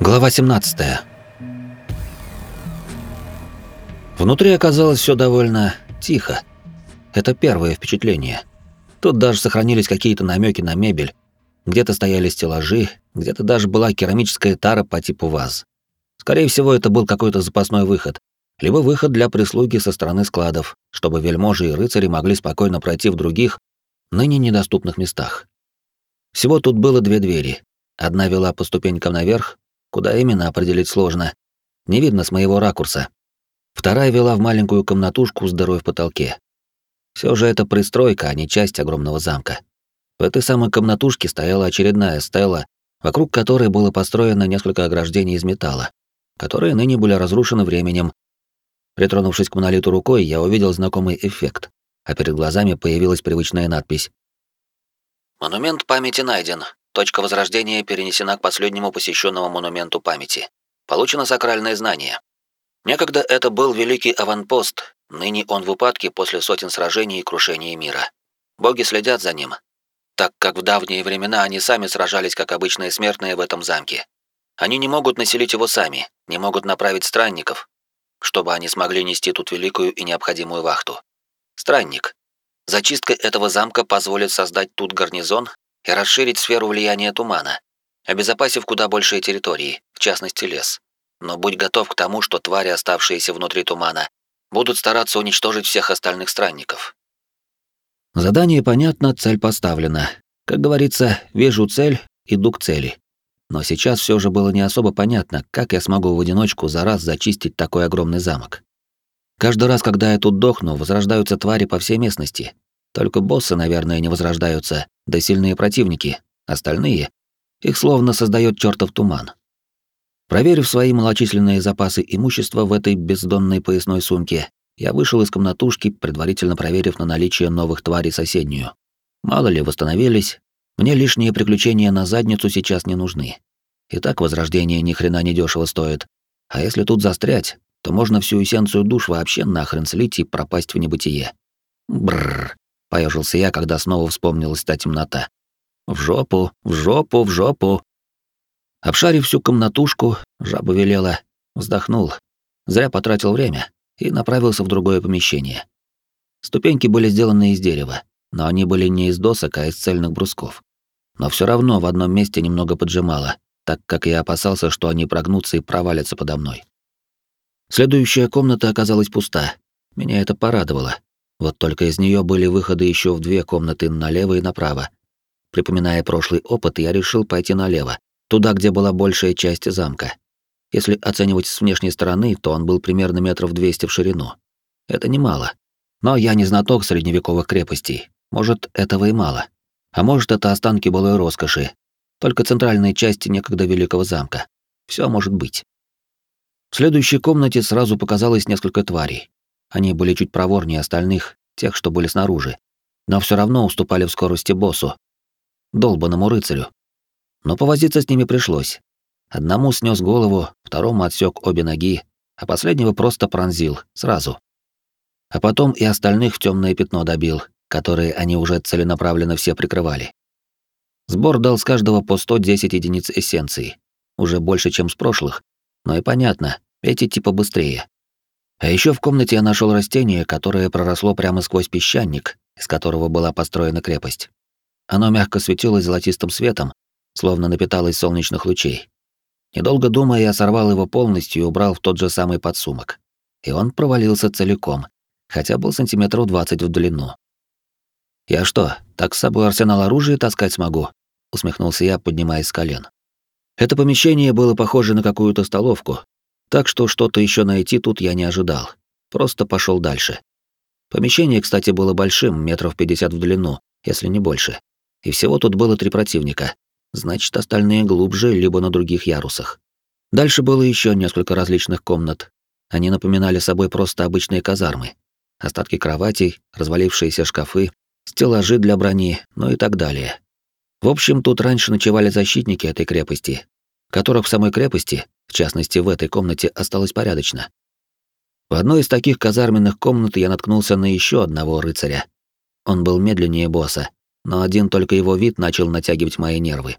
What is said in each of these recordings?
Глава 17. Внутри оказалось все довольно тихо. Это первое впечатление. Тут даже сохранились какие-то намеки на мебель. Где-то стояли стеллажи, где-то даже была керамическая тара по типу ваз. Скорее всего, это был какой-то запасной выход, либо выход для прислуги со стороны складов, чтобы вельможи и рыцари могли спокойно пройти в других, ныне недоступных местах. Всего тут было две двери. Одна вела по ступенькам наверх, куда именно определить сложно, не видно с моего ракурса. Вторая вела в маленькую комнатушку с дырой в потолке. Все же это пристройка, а не часть огромного замка. В этой самой комнатушке стояла очередная стела, вокруг которой было построено несколько ограждений из металла, которые ныне были разрушены временем. Притронувшись к монолиту рукой, я увидел знакомый эффект, а перед глазами появилась привычная надпись. «Монумент памяти найден. Точка возрождения перенесена к последнему посещенному монументу памяти. Получено сакральное знание. Некогда это был великий аванпост, ныне он в упадке после сотен сражений и крушения мира. Боги следят за ним, так как в давние времена они сами сражались как обычные смертные в этом замке. Они не могут населить его сами, не могут направить странников, чтобы они смогли нести тут великую и необходимую вахту. Странник. Зачистка этого замка позволит создать тут гарнизон и расширить сферу влияния тумана, обезопасив куда большие территории, в частности лес. Но будь готов к тому, что твари, оставшиеся внутри тумана, будут стараться уничтожить всех остальных странников. Задание понятно, цель поставлена. Как говорится, вижу цель, иду к цели. Но сейчас все же было не особо понятно, как я смогу в одиночку за раз зачистить такой огромный замок. Каждый раз, когда я тут дохну, возрождаются твари по всей местности. Только боссы, наверное, не возрождаются, да сильные противники. Остальные их словно создает чертов туман. Проверив свои малочисленные запасы имущества в этой бездонной поясной сумке, я вышел из комнатушки, предварительно проверив на наличие новых тварей соседнюю. Мало ли, восстановились. Мне лишние приключения на задницу сейчас не нужны. И так возрождение ни хрена не дешево стоит. А если тут застрять, то можно всю эссенцию душ вообще нахрен слить и пропасть в небытие. Бррр, поежился я, когда снова вспомнилась та темнота. В жопу, в жопу, в жопу. Обшарив всю комнатушку, жаба велела, вздохнул. Зря потратил время и направился в другое помещение. Ступеньки были сделаны из дерева, но они были не из досок, а из цельных брусков. Но все равно в одном месте немного поджимало, так как я опасался, что они прогнутся и провалятся подо мной. Следующая комната оказалась пуста. Меня это порадовало. Вот только из нее были выходы еще в две комнаты налево и направо. Припоминая прошлый опыт, я решил пойти налево, туда, где была большая часть замка. Если оценивать с внешней стороны, то он был примерно метров 200 в ширину. Это немало. Но я не знаток средневековых крепостей. Может, этого и мало. А может, это останки былой роскоши. Только центральной части некогда великого замка. Все может быть. В следующей комнате сразу показалось несколько тварей. Они были чуть проворнее остальных, тех, что были снаружи. Но все равно уступали в скорости боссу. Долбанному рыцарю. Но повозиться с ними пришлось. Одному снес голову, второму отсек обе ноги, а последнего просто пронзил, сразу. А потом и остальных в темное пятно добил, которые они уже целенаправленно все прикрывали. Сбор дал с каждого по 110 единиц эссенции. Уже больше, чем с прошлых. Но и понятно, эти типа быстрее. А еще в комнате я нашел растение, которое проросло прямо сквозь песчаник, из которого была построена крепость. Оно мягко светилось золотистым светом, словно напиталось солнечных лучей. Недолго думая, я сорвал его полностью и убрал в тот же самый подсумок. И он провалился целиком, хотя был сантиметров двадцать в длину. «Я что, так с собой арсенал оружия таскать смогу?» — усмехнулся я, поднимаясь с колен. Это помещение было похоже на какую-то столовку, так что что-то еще найти тут я не ожидал. Просто пошел дальше. Помещение, кстати, было большим, метров пятьдесят в длину, если не больше. И всего тут было три противника значит, остальные глубже, либо на других ярусах. Дальше было еще несколько различных комнат. Они напоминали собой просто обычные казармы. Остатки кроватей, развалившиеся шкафы, стеллажи для брони, ну и так далее. В общем, тут раньше ночевали защитники этой крепости, которых в самой крепости, в частности в этой комнате, осталось порядочно. В одной из таких казарменных комнат я наткнулся на еще одного рыцаря. Он был медленнее босса, но один только его вид начал натягивать мои нервы.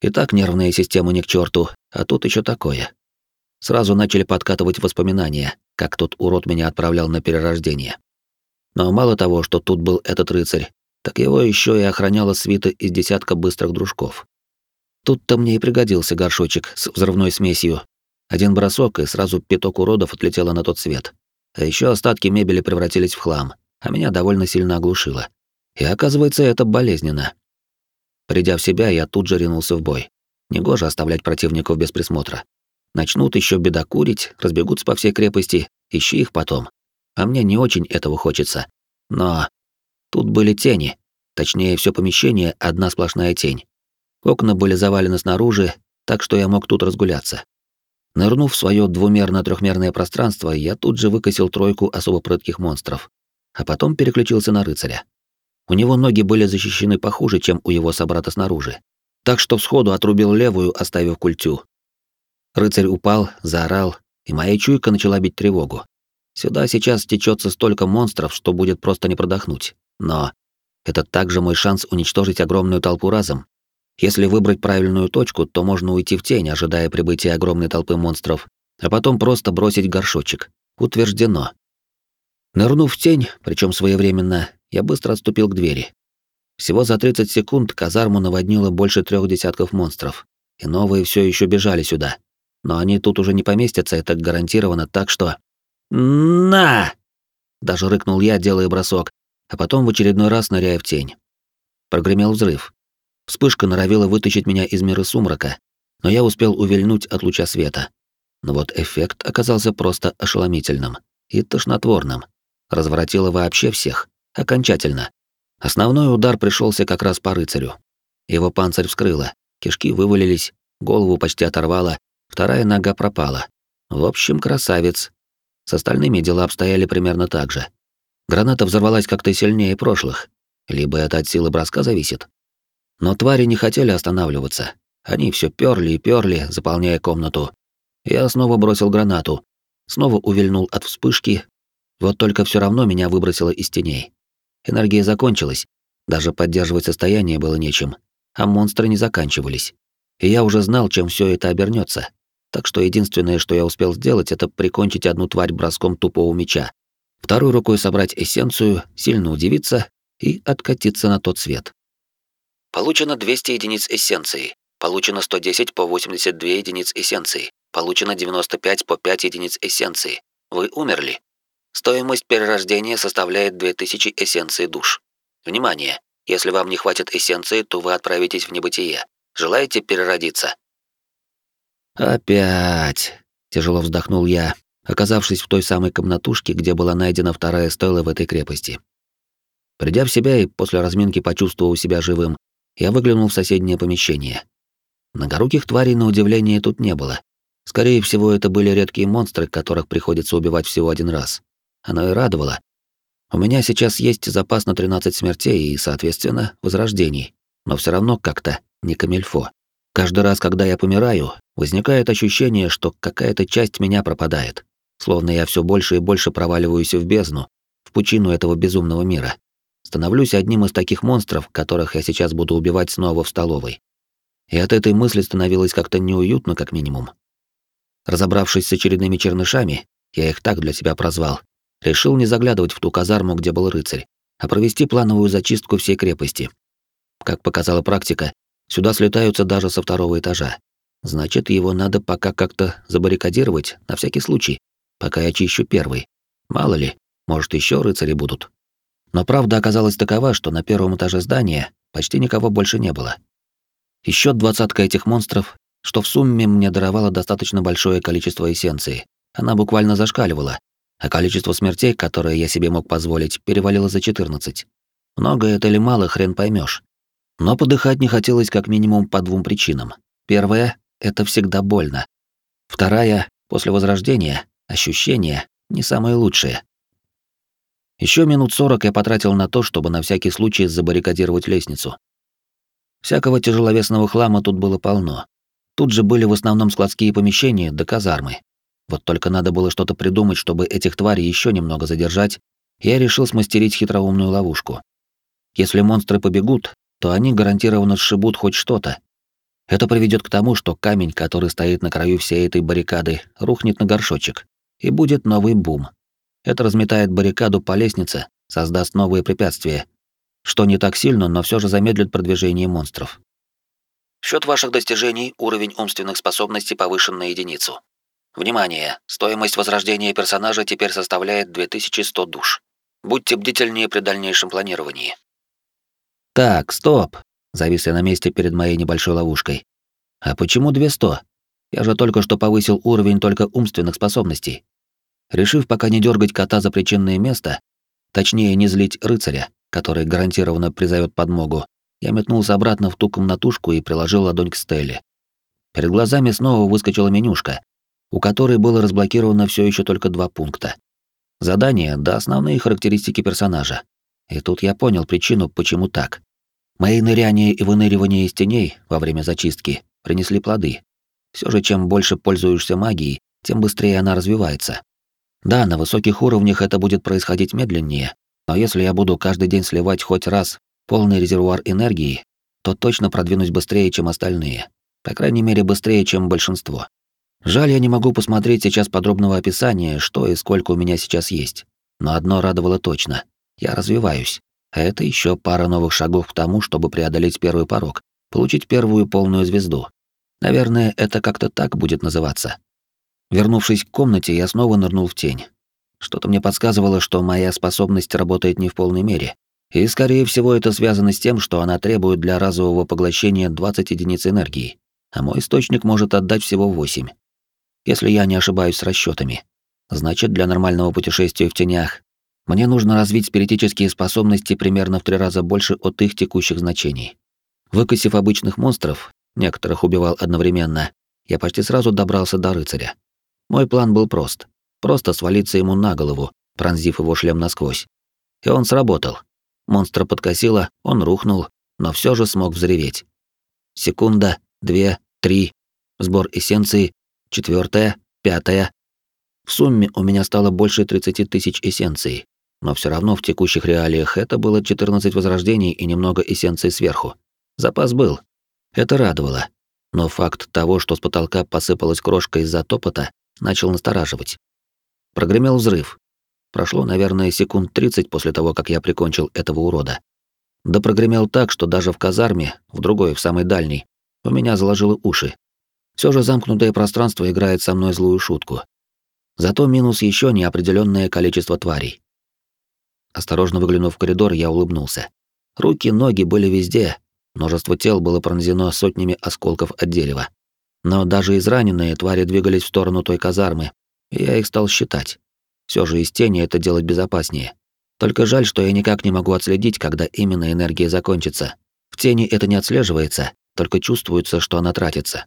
И так нервная система не к черту, а тут еще такое. Сразу начали подкатывать воспоминания, как тот урод меня отправлял на перерождение. Но мало того, что тут был этот рыцарь, так его еще и охраняла свита из десятка быстрых дружков. Тут-то мне и пригодился горшочек с взрывной смесью. Один бросок, и сразу пяток уродов отлетело на тот свет. А еще остатки мебели превратились в хлам, а меня довольно сильно оглушило. И оказывается, это болезненно. Придя в себя, я тут же ринулся в бой. Негоже оставлять противников без присмотра. Начнут еще бедокурить, разбегутся по всей крепости, ищи их потом. А мне не очень этого хочется. Но тут были тени. Точнее, все помещение — одна сплошная тень. Окна были завалены снаружи, так что я мог тут разгуляться. Нырнув в свое двумерно-трехмерное пространство, я тут же выкосил тройку особо прытких монстров, а потом переключился на рыцаря. У него ноги были защищены похуже, чем у его собрата снаружи. Так что сходу отрубил левую, оставив культю. Рыцарь упал, заорал, и моя чуйка начала бить тревогу. Сюда сейчас стечется столько монстров, что будет просто не продохнуть. Но это также мой шанс уничтожить огромную толпу разом. Если выбрать правильную точку, то можно уйти в тень, ожидая прибытия огромной толпы монстров, а потом просто бросить горшочек. Утверждено. Нырнув в тень, причем своевременно, я быстро отступил к двери. Всего за 30 секунд казарму наводнило больше трех десятков монстров, и новые все еще бежали сюда. Но они тут уже не поместятся, это гарантированно, так что... «На!» Даже рыкнул я, делая бросок, а потом в очередной раз ныряя в тень. Прогремел взрыв. Вспышка норовила вытащить меня из мира сумрака, но я успел увильнуть от луча света. Но вот эффект оказался просто ошеломительным и тошнотворным. Разворотило вообще всех. Окончательно. Основной удар пришелся как раз по рыцарю. Его панцирь вскрыло, кишки вывалились, голову почти оторвало, вторая нога пропала. В общем, красавец. С остальными дела обстояли примерно так же. Граната взорвалась как-то сильнее прошлых. Либо это от силы броска зависит. Но твари не хотели останавливаться. Они все перли и перли, заполняя комнату. Я снова бросил гранату. Снова увильнул от вспышки. Вот только все равно меня выбросило из теней. Энергия закончилась. Даже поддерживать состояние было нечем. А монстры не заканчивались. И я уже знал, чем все это обернется. Так что единственное, что я успел сделать, это прикончить одну тварь броском тупого меча. Второй рукой собрать эссенцию, сильно удивиться и откатиться на тот свет. Получено 200 единиц эссенции. Получено 110 по 82 единиц эссенции. Получено 95 по 5 единиц эссенции. Вы умерли. Стоимость перерождения составляет 2000 эссенций душ. Внимание! Если вам не хватит эссенции, то вы отправитесь в небытие. Желаете переродиться? Опять. Тяжело вздохнул я, оказавшись в той самой комнатушке, где была найдена вторая стойла в этой крепости. Придя в себя и после разминки почувствовав себя живым, я выглянул в соседнее помещение. Многоруких тварей, на удивление, тут не было. Скорее всего, это были редкие монстры, которых приходится убивать всего один раз. Оно и радовало. У меня сейчас есть запас на 13 смертей и, соответственно, возрождений. Но все равно как-то не камельфо. Каждый раз, когда я помираю, возникает ощущение, что какая-то часть меня пропадает. Словно я все больше и больше проваливаюсь в бездну, в пучину этого безумного мира. Становлюсь одним из таких монстров, которых я сейчас буду убивать снова в столовой. И от этой мысли становилось как-то неуютно, как минимум. Разобравшись с очередными чернышами, я их так для себя прозвал, решил не заглядывать в ту казарму, где был рыцарь, а провести плановую зачистку всей крепости. Как показала практика, сюда слетаются даже со второго этажа. Значит, его надо пока как-то забаррикадировать, на всякий случай, пока я чищу первый. Мало ли, может, еще рыцари будут. Но правда оказалась такова, что на первом этаже здания почти никого больше не было. Еще двадцатка этих монстров, что в сумме мне даровало достаточно большое количество эссенции. Она буквально зашкаливала, а количество смертей, которые я себе мог позволить, перевалило за 14. Много это или мало, хрен поймешь. Но подыхать не хотелось как минимум по двум причинам. Первая — это всегда больно. Вторая — после возрождения, ощущения не самые лучшие. Еще минут сорок я потратил на то, чтобы на всякий случай забаррикадировать лестницу. Всякого тяжеловесного хлама тут было полно. Тут же были в основном складские помещения да казармы. Вот только надо было что-то придумать, чтобы этих тварей еще немного задержать, я решил смастерить хитроумную ловушку. Если монстры побегут, то они гарантированно сшибут хоть что-то. Это приведет к тому, что камень, который стоит на краю всей этой баррикады, рухнет на горшочек, и будет новый бум. Это разметает баррикаду по лестнице, создаст новые препятствия, что не так сильно, но все же замедлит продвижение монстров. Счет ваших достижений, уровень умственных способностей повышен на единицу. Внимание! Стоимость возрождения персонажа теперь составляет 2100 душ. Будьте бдительнее при дальнейшем планировании. Так, стоп. Завис я на месте перед моей небольшой ловушкой. А почему 200? Я же только что повысил уровень только умственных способностей. Решив пока не дергать кота за причинное место, точнее не злить рыцаря, который гарантированно призовет подмогу, я метнулся обратно в ту комнатушку и приложил ладонь к Стелле. Перед глазами снова выскочила менюшка, у которой было разблокировано все еще только два пункта. Задание да основные характеристики персонажа. И тут я понял причину, почему так. Мои ныряния и выныривания из теней во время зачистки принесли плоды. Все же, чем больше пользуешься магией, тем быстрее она развивается. Да, на высоких уровнях это будет происходить медленнее, но если я буду каждый день сливать хоть раз полный резервуар энергии, то точно продвинусь быстрее, чем остальные. По крайней мере, быстрее, чем большинство. Жаль, я не могу посмотреть сейчас подробного описания, что и сколько у меня сейчас есть. Но одно радовало точно. Я развиваюсь. А это еще пара новых шагов к тому, чтобы преодолеть первый порог, получить первую полную звезду. Наверное, это как-то так будет называться. Вернувшись к комнате, я снова нырнул в тень. Что-то мне подсказывало, что моя способность работает не в полной мере. И, скорее всего, это связано с тем, что она требует для разового поглощения 20 единиц энергии, а мой источник может отдать всего 8. Если я не ошибаюсь с расчетами. Значит, для нормального путешествия в тенях мне нужно развить спиритические способности примерно в три раза больше от их текущих значений. Выкосив обычных монстров, некоторых убивал одновременно, я почти сразу добрался до рыцаря. Мой план был прост. Просто свалиться ему на голову, пронзив его шлем насквозь. И он сработал. Монстра подкосило, он рухнул, но все же смог взреветь. Секунда, две, три. Сбор эссенции, четвертая, пятая. В сумме у меня стало больше 30 тысяч эссенций, но все равно в текущих реалиях это было 14 возрождений и немного эссенций сверху. Запас был. Это радовало. Но факт того, что с потолка посыпалась крошка из-за топота, начал настораживать. Прогремел взрыв. Прошло, наверное, секунд 30 после того, как я прикончил этого урода. Да прогремел так, что даже в казарме, в другой, в самой дальней, у меня заложило уши. Все же замкнутое пространство играет со мной злую шутку. Зато минус еще неопределенное количество тварей. Осторожно выглянув в коридор, я улыбнулся. Руки, ноги были везде. Множество тел было пронзено сотнями осколков от дерева. Но даже израненные твари двигались в сторону той казармы, и я их стал считать. Все же из тени это делать безопаснее. Только жаль, что я никак не могу отследить, когда именно энергия закончится. В тени это не отслеживается, только чувствуется, что она тратится.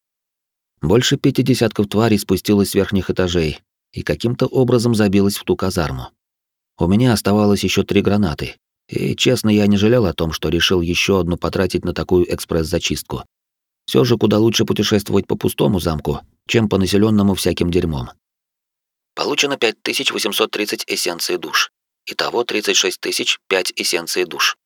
Больше пяти десятков тварей спустилось с верхних этажей и каким-то образом забилось в ту казарму. У меня оставалось еще три гранаты, и, честно, я не жалел о том, что решил еще одну потратить на такую экспресс-зачистку. Все же куда лучше путешествовать по пустому замку, чем по населенному всяким дерьмом. Получено 5830 эссенций душ. Итого 36 тысяч 5 эссенций душ.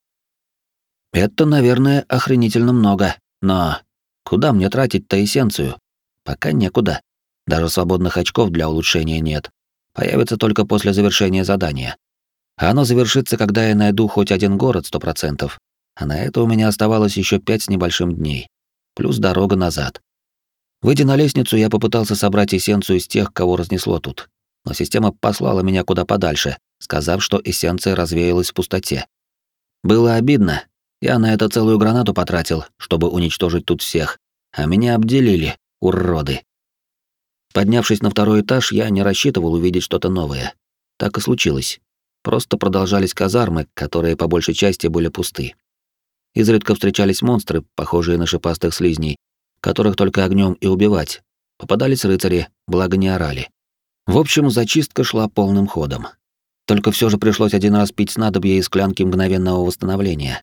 Это, наверное, охренительно много, но куда мне тратить-то эссенцию? Пока некуда. Даже свободных очков для улучшения нет появится только после завершения задания. Оно завершится, когда я найду хоть один город сто процентов. А на это у меня оставалось еще пять с небольшим дней. Плюс дорога назад. Выйдя на лестницу, я попытался собрать эссенцию из тех, кого разнесло тут. Но система послала меня куда подальше, сказав, что эссенция развеялась в пустоте. Было обидно. Я на это целую гранату потратил, чтобы уничтожить тут всех. А меня обделили, уроды. Поднявшись на второй этаж, я не рассчитывал увидеть что-то новое. Так и случилось. Просто продолжались казармы, которые по большей части были пусты. Изредка встречались монстры, похожие на шипастых слизней, которых только огнем и убивать. Попадались рыцари, благо не орали. В общем, зачистка шла полным ходом. Только все же пришлось один раз пить снадобье из склянки мгновенного восстановления,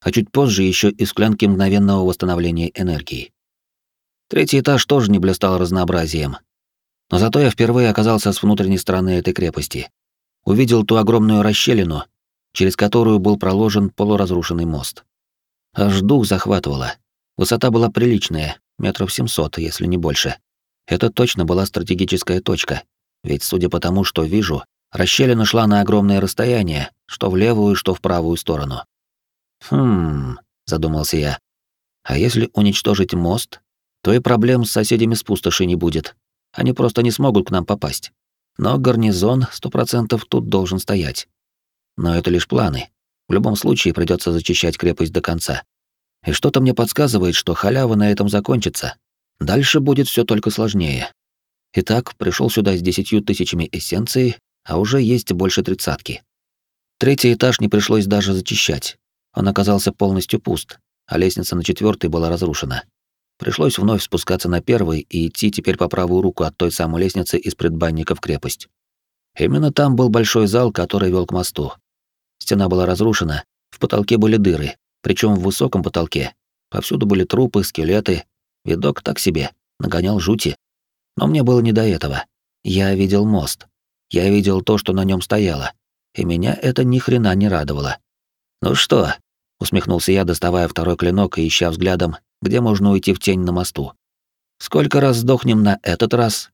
а чуть позже еще из склянки мгновенного восстановления энергии. Третий этаж тоже не блистал разнообразием. Но зато я впервые оказался с внутренней стороны этой крепости. Увидел ту огромную расщелину, через которую был проложен полуразрушенный мост. Аж дух захватывало. Высота была приличная, метров 700, если не больше. Это точно была стратегическая точка, ведь, судя по тому, что вижу, расщелина шла на огромное расстояние, что в левую, что в правую сторону. «Хм...» — задумался я. «А если уничтожить мост, то и проблем с соседями с пустоши не будет. Они просто не смогут к нам попасть. Но гарнизон сто процентов тут должен стоять. Но это лишь планы. В любом случае придется зачищать крепость до конца. И что-то мне подсказывает, что халява на этом закончится. Дальше будет все только сложнее. Итак, пришел сюда с десятью тысячами эссенции, а уже есть больше тридцатки. Третий этаж не пришлось даже зачищать. Он оказался полностью пуст, а лестница на четвертый была разрушена. Пришлось вновь спускаться на первый и идти теперь по правую руку от той самой лестницы из предбанника в крепость. Именно там был большой зал, который вел к мосту. Стена была разрушена, в потолке были дыры, причем в высоком потолке. Повсюду были трупы, скелеты. Видок так себе, нагонял жути. Но мне было не до этого. Я видел мост. Я видел то, что на нем стояло. И меня это ни хрена не радовало. «Ну что?» — усмехнулся я, доставая второй клинок и ища взглядом где можно уйти в тень на мосту. Сколько раз сдохнем на этот раз?